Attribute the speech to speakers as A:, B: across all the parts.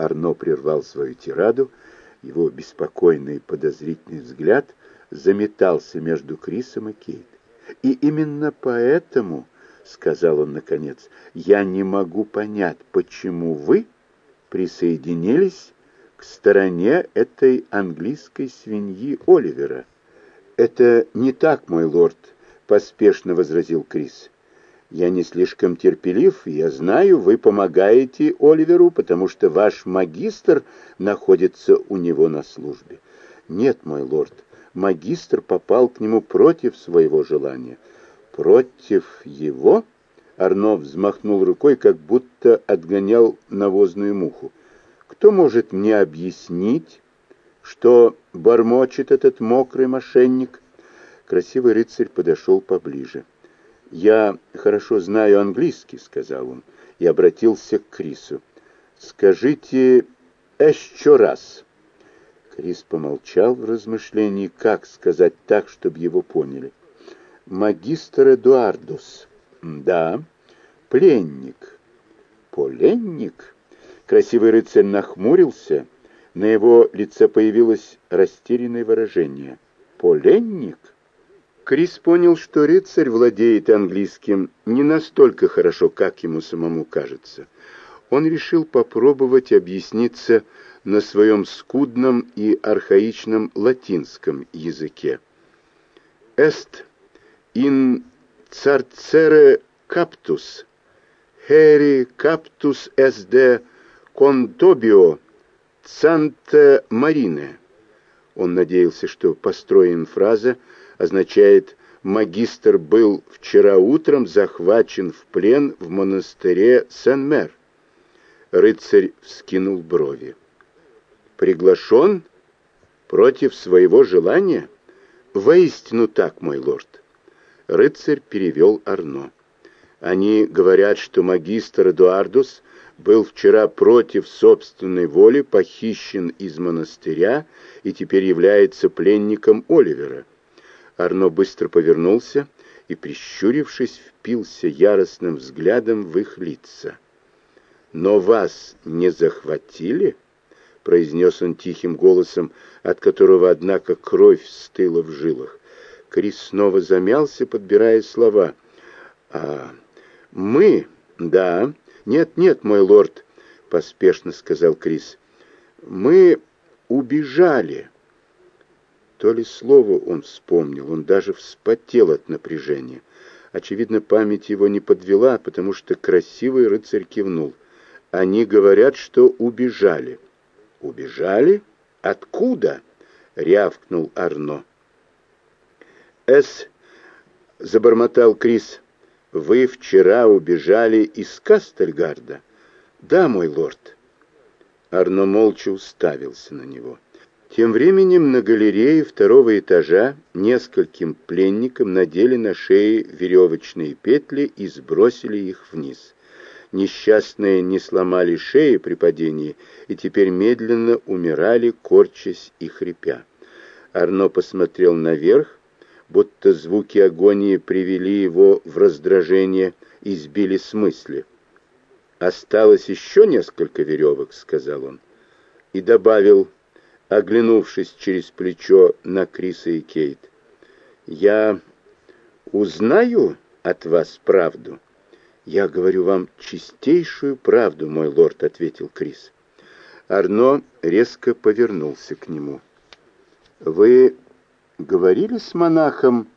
A: Арно прервал свою тираду, его беспокойный подозрительный взгляд заметался между Крисом и Кейт. «И именно поэтому, — сказал он наконец, — я не могу понять, почему вы присоединились к стороне этой английской свиньи Оливера». «Это не так, мой лорд», — поспешно возразил Крис. Я не слишком терпелив, я знаю, вы помогаете Оливеру, потому что ваш магистр находится у него на службе. Нет, мой лорд, магистр попал к нему против своего желания. Против его? Арно взмахнул рукой, как будто отгонял навозную муху. Кто может мне объяснить, что бормочет этот мокрый мошенник? Красивый рыцарь подошел поближе. «Я хорошо знаю английский», — сказал он, и обратился к Крису. «Скажите еще раз». Крис помолчал в размышлении, как сказать так, чтобы его поняли. «Магистр Эдуардус». «Да». «Пленник». «Поленник?» Красивый рыцарь нахмурился, на его лице появилось растерянное выражение. «Поленник?» Крис понял, что рыцарь владеет английским не настолько хорошо, как ему самому кажется. Он решил попробовать объясниться на своем скудном и архаичном латинском языке. «Эст ин царцере каптус, хери каптус эсде контобио цанте марине». Он надеялся, что построен фраза – означает «магистр был вчера утром захвачен в плен в монастыре Сен-Мер». Рыцарь вскинул брови. «Приглашен против своего желания?» «Воистину так, мой лорд». Рыцарь перевел Арно. «Они говорят, что магистр Эдуардус был вчера против собственной воли похищен из монастыря и теперь является пленником Оливера. Арно быстро повернулся и, прищурившись, впился яростным взглядом в их лица. «Но вас не захватили?» — произнес он тихим голосом, от которого, однако, кровь стыла в жилах. Крис снова замялся, подбирая слова. «А мы? Да. Нет, нет, мой лорд», — поспешно сказал Крис. «Мы убежали». То ли слово он вспомнил, он даже вспотел от напряжения. Очевидно, память его не подвела, потому что красивый рыцарь кивнул. Они говорят, что убежали. Убежали? Откуда? рявкнул Арно. С забормотал Крис. Вы вчера убежали из Кастельгарда? Да, мой лорд. Арно молча уставился на него. Тем временем на галерее второго этажа нескольким пленникам надели на шеи веревочные петли и сбросили их вниз. Несчастные не сломали шеи при падении и теперь медленно умирали, корчась и хрипя. Арно посмотрел наверх, будто звуки агонии привели его в раздражение и сбили с мысли. «Осталось еще несколько веревок», — сказал он, и добавил оглянувшись через плечо на Криса и Кейт. «Я узнаю от вас правду?» «Я говорю вам чистейшую правду, мой лорд», — ответил Крис. Арно резко повернулся к нему. «Вы говорили с монахом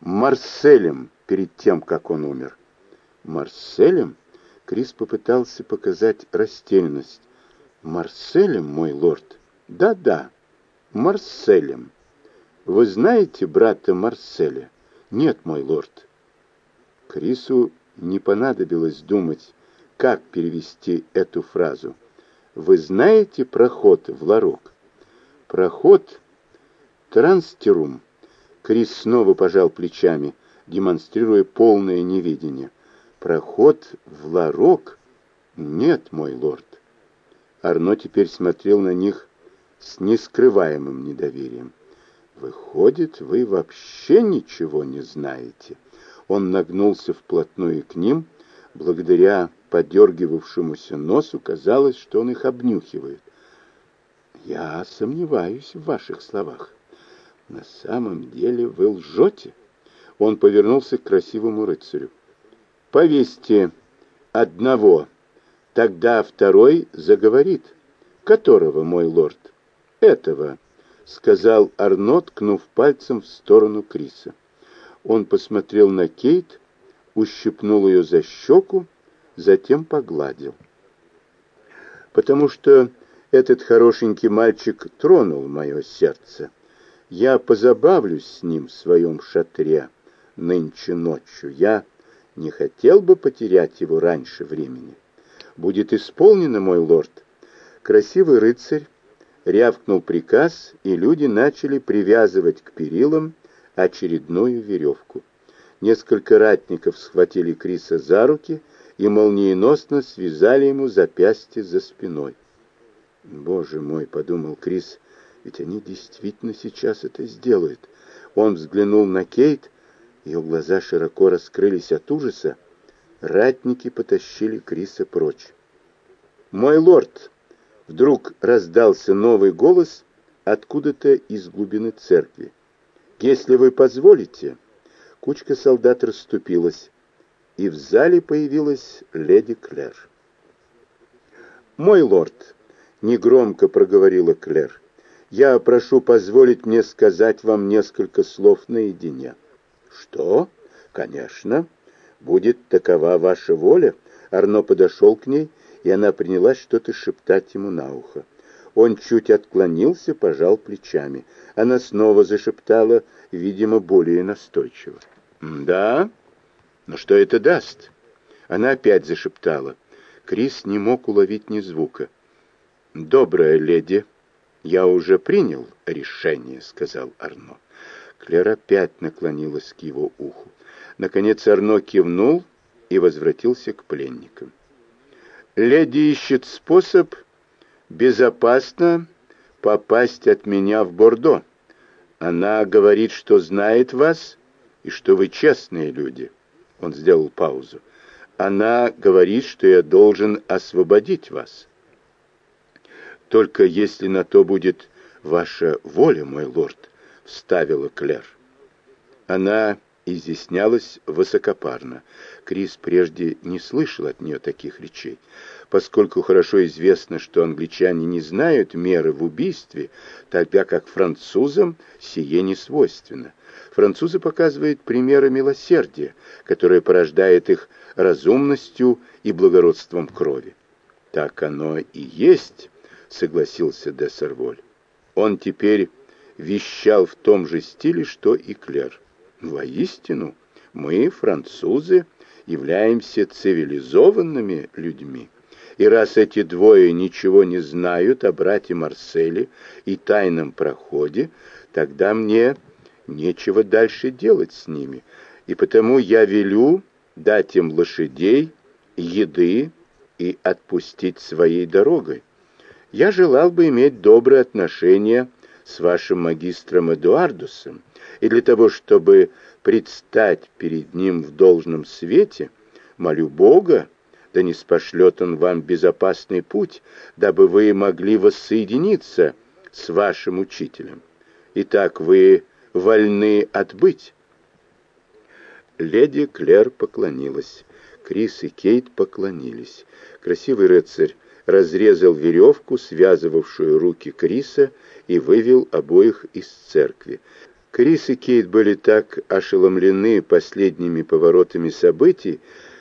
A: Марселем перед тем, как он умер?» «Марселем?» Крис попытался показать растерянность. «Марселем, мой лорд?» Да-да, Марселем. Вы знаете брата Марселя? Нет, мой лорд. Крису не понадобилось думать, как перевести эту фразу. Вы знаете проход в Ларок? Проход транстерум. Крис снова пожал плечами, демонстрируя полное невидение. Проход в Ларок? Нет, мой лорд. Арно теперь смотрел на них с нескрываемым недоверием. «Выходит, вы вообще ничего не знаете?» Он нагнулся вплотную к ним, Благодаря подергивавшемуся носу казалось, что он их обнюхивает. «Я сомневаюсь в ваших словах. На самом деле вы лжете?» Он повернулся к красивому рыцарю. «Повесьте одного, тогда второй заговорит. Которого, мой лорд?» «Этого», — сказал Арно, ткнув пальцем в сторону Криса. Он посмотрел на Кейт, ущипнул ее за щеку, затем погладил. «Потому что этот хорошенький мальчик тронул мое сердце. Я позабавлюсь с ним в своем шатре нынче ночью. Я не хотел бы потерять его раньше времени. Будет исполнено, мой лорд». Красивый рыцарь рявкнул приказ, и люди начали привязывать к перилам очередную веревку. Несколько ратников схватили Криса за руки и молниеносно связали ему запястье за спиной. «Боже мой!» — подумал Крис, — «ведь они действительно сейчас это сделают». Он взглянул на Кейт, ее глаза широко раскрылись от ужаса. Ратники потащили Криса прочь. «Мой лорд!» — вдруг раздался новый голос откуда-то из глубины церкви. «Если вы позволите...» Кучка солдат расступилась, и в зале появилась леди Клэр. «Мой лорд», — негромко проговорила Клэр, — «я прошу позволить мне сказать вам несколько слов наедине». «Что? Конечно. Будет такова ваша воля». Арно подошел к ней, и она принялась что-то шептать ему на ухо. Он чуть отклонился, пожал плечами. Она снова зашептала, видимо, более настойчиво. «Да? Но что это даст?» Она опять зашептала. Крис не мог уловить ни звука. «Добрая леди, я уже принял решение», — сказал Арно. Клер опять наклонилась к его уху. Наконец Арно кивнул и возвратился к пленникам. «Леди ищет способ безопасно попасть от меня в Бордо. Она говорит, что знает вас и что вы честные люди. Он сделал паузу. Она говорит, что я должен освободить вас. Только если на то будет ваша воля, мой лорд, вставила Клэр. Она изъяснялась высокопарно. Крис прежде не слышал от нее таких речей. Поскольку хорошо известно, что англичане не знают меры в убийстве, тогда как французам сие не свойственно. Французы показывают примеры милосердия, которое порождает их разумностью и благородством крови. Так оно и есть, согласился де Серволь. Он теперь вещал в том же стиле, что и Клер. Воистину, мы, французы, являемся цивилизованными людьми. И раз эти двое ничего не знают о брате Марселе и тайном проходе, тогда мне нечего дальше делать с ними, и потому я велю дать им лошадей, еды и отпустить своей дорогой. Я желал бы иметь добрые отношения с вашим магистром Эдуардусом, и для того, чтобы предстать перед ним в должном свете, молю Бога, да не спошлет он вам безопасный путь, дабы вы могли воссоединиться с вашим учителем. Итак, вы вольны отбыть. Леди Клэр поклонилась. Крис и Кейт поклонились. Красивый рыцарь разрезал веревку, связывавшую руки Криса, и вывел обоих из церкви. Крис и Кейт были так ошеломлены последними поворотами событий,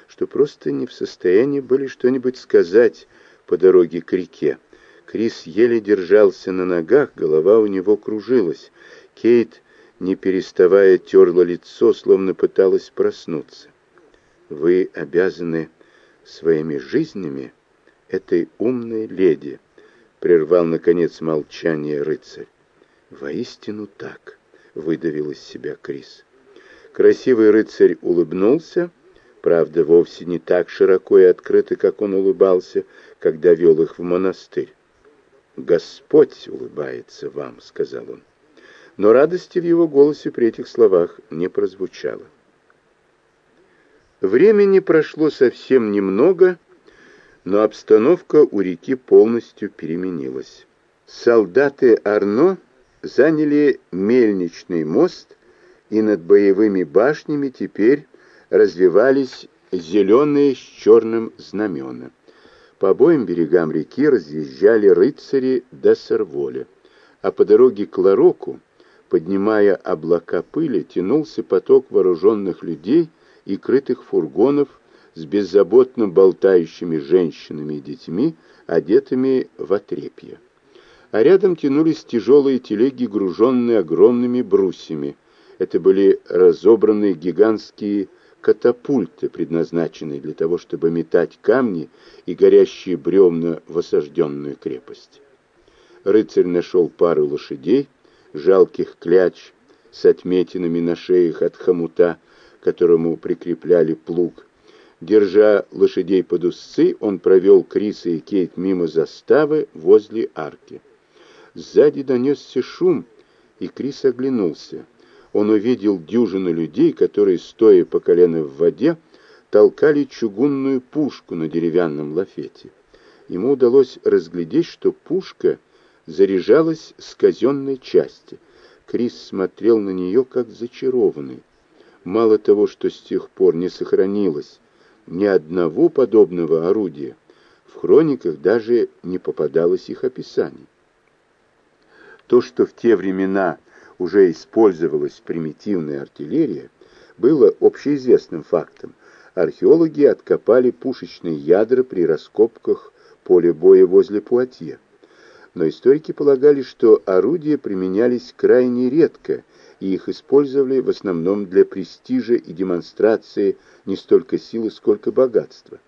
A: что просто не в состоянии были что-нибудь сказать по дороге к реке. Крис еле держался на ногах, голова у него кружилась. Кейт не переставая терла лицо, словно пыталась проснуться. Вы обязаны своими жизнями этой умной леди, прервал, наконец, молчание рыцарь. Воистину так, выдавил из себя Крис. Красивый рыцарь улыбнулся, правда, вовсе не так широко и открыто, как он улыбался, когда вел их в монастырь. «Господь улыбается вам», — сказал он но радости в его голосе при этих словах не прозвучало. Времени прошло совсем немного, но обстановка у реки полностью переменилась. Солдаты Арно заняли мельничный мост, и над боевыми башнями теперь развивались зеленые с черным знамена. По обоим берегам реки разъезжали рыцари до Сорволя, а по дороге к Лароку, поднимая облака пыли, тянулся поток вооруженных людей и крытых фургонов с беззаботно болтающими женщинами и детьми, одетыми в отрепье. А рядом тянулись тяжелые телеги, груженные огромными брусьями. Это были разобранные гигантские катапульты, предназначенные для того, чтобы метать камни и горящие бревна в осажденную крепость. Рыцарь нашел пару лошадей, жалких кляч с отметинами на шеях от хомута, которому прикрепляли плуг. Держа лошадей под узцы, он провел Криса и Кейт мимо заставы возле арки. Сзади донесся шум, и Крис оглянулся. Он увидел дюжину людей, которые, стоя по колено в воде, толкали чугунную пушку на деревянном лафете. Ему удалось разглядеть, что пушка заряжалась с казенной части. Крис смотрел на нее как зачарованный. Мало того, что с тех пор не сохранилось ни одного подобного орудия, в хрониках даже не попадалось их описаний. То, что в те времена уже использовалась примитивная артиллерия, было общеизвестным фактом. Археологи откопали пушечные ядра при раскопках поля боя возле Пуатье. Но историки полагали, что орудия применялись крайне редко и их использовали в основном для престижа и демонстрации не столько силы, сколько богатства.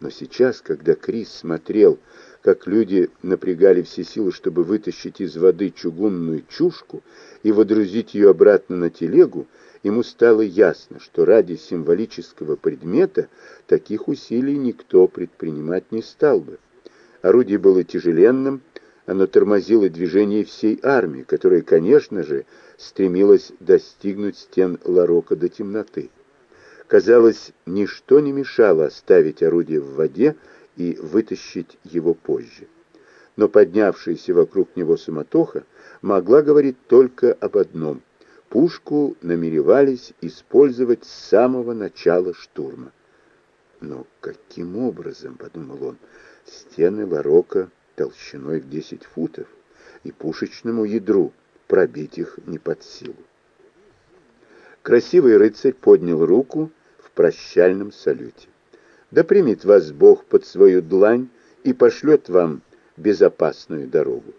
A: Но сейчас, когда Крис смотрел, как люди напрягали все силы, чтобы вытащить из воды чугунную чушку и водрузить ее обратно на телегу, ему стало ясно, что ради символического предмета таких усилий никто предпринимать не стал бы. Орудие было тяжеленным, оно тормозило движение всей армии, которая, конечно же, стремилась достигнуть стен Ларока до темноты. Казалось, ничто не мешало оставить орудие в воде и вытащить его позже. Но поднявшаяся вокруг него суматоха могла говорить только об одном. Пушку намеревались использовать с самого начала штурма. Но каким образом, подумал он, стены Ларока толщиной в 10 футов, и пушечному ядру пробить их не под силу. Красивый рыцарь поднял руку в прощальном салюте. Да примет вас Бог под свою длань и пошлет вам безопасную дорогу.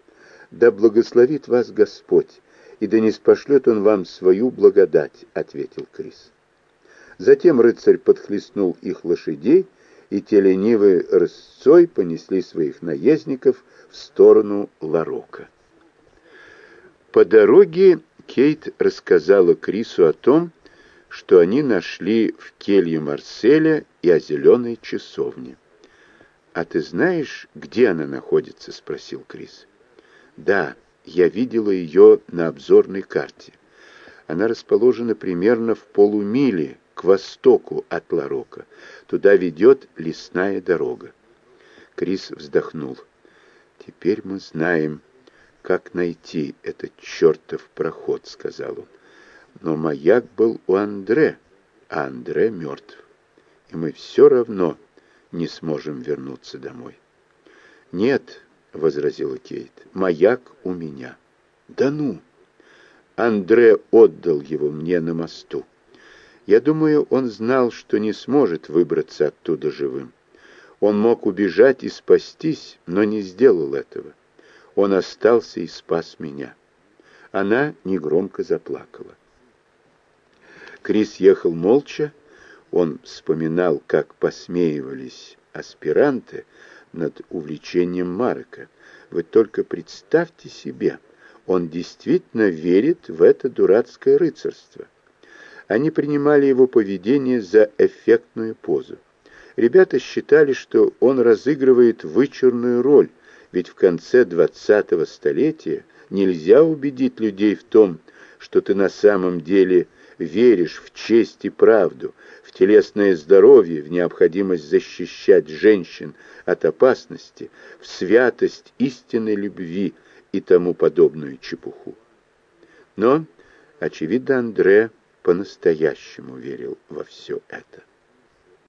A: Да благословит вас Господь, и да не спошлет Он вам свою благодать, — ответил Крис. Затем рыцарь подхлестнул их лошадей и те ленивой рысцой понесли своих наездников в сторону Ларока. По дороге Кейт рассказала Крису о том, что они нашли в келье Марселя и о зеленой часовне. «А ты знаешь, где она находится?» — спросил Крис. «Да, я видела ее на обзорной карте. Она расположена примерно в полумиле к востоку от Ларока. Туда ведет лесная дорога. Крис вздохнул. «Теперь мы знаем, как найти этот чертов проход», — сказал он. «Но маяк был у Андре, а Андре мертв, и мы все равно не сможем вернуться домой». «Нет», — возразила Кейт, — «маяк у меня». «Да ну!» Андре отдал его мне на мосту. Я думаю, он знал, что не сможет выбраться оттуда живым. Он мог убежать и спастись, но не сделал этого. Он остался и спас меня. Она негромко заплакала. Крис ехал молча. Он вспоминал, как посмеивались аспиранты над увлечением Марка. Вы только представьте себе, он действительно верит в это дурацкое рыцарство. Они принимали его поведение за эффектную позу. Ребята считали, что он разыгрывает вычурную роль, ведь в конце двадцатого столетия нельзя убедить людей в том, что ты на самом деле веришь в честь и правду, в телесное здоровье, в необходимость защищать женщин от опасности, в святость истинной любви и тому подобную чепуху. Но, очевидно, Андре по-настоящему верил во все это.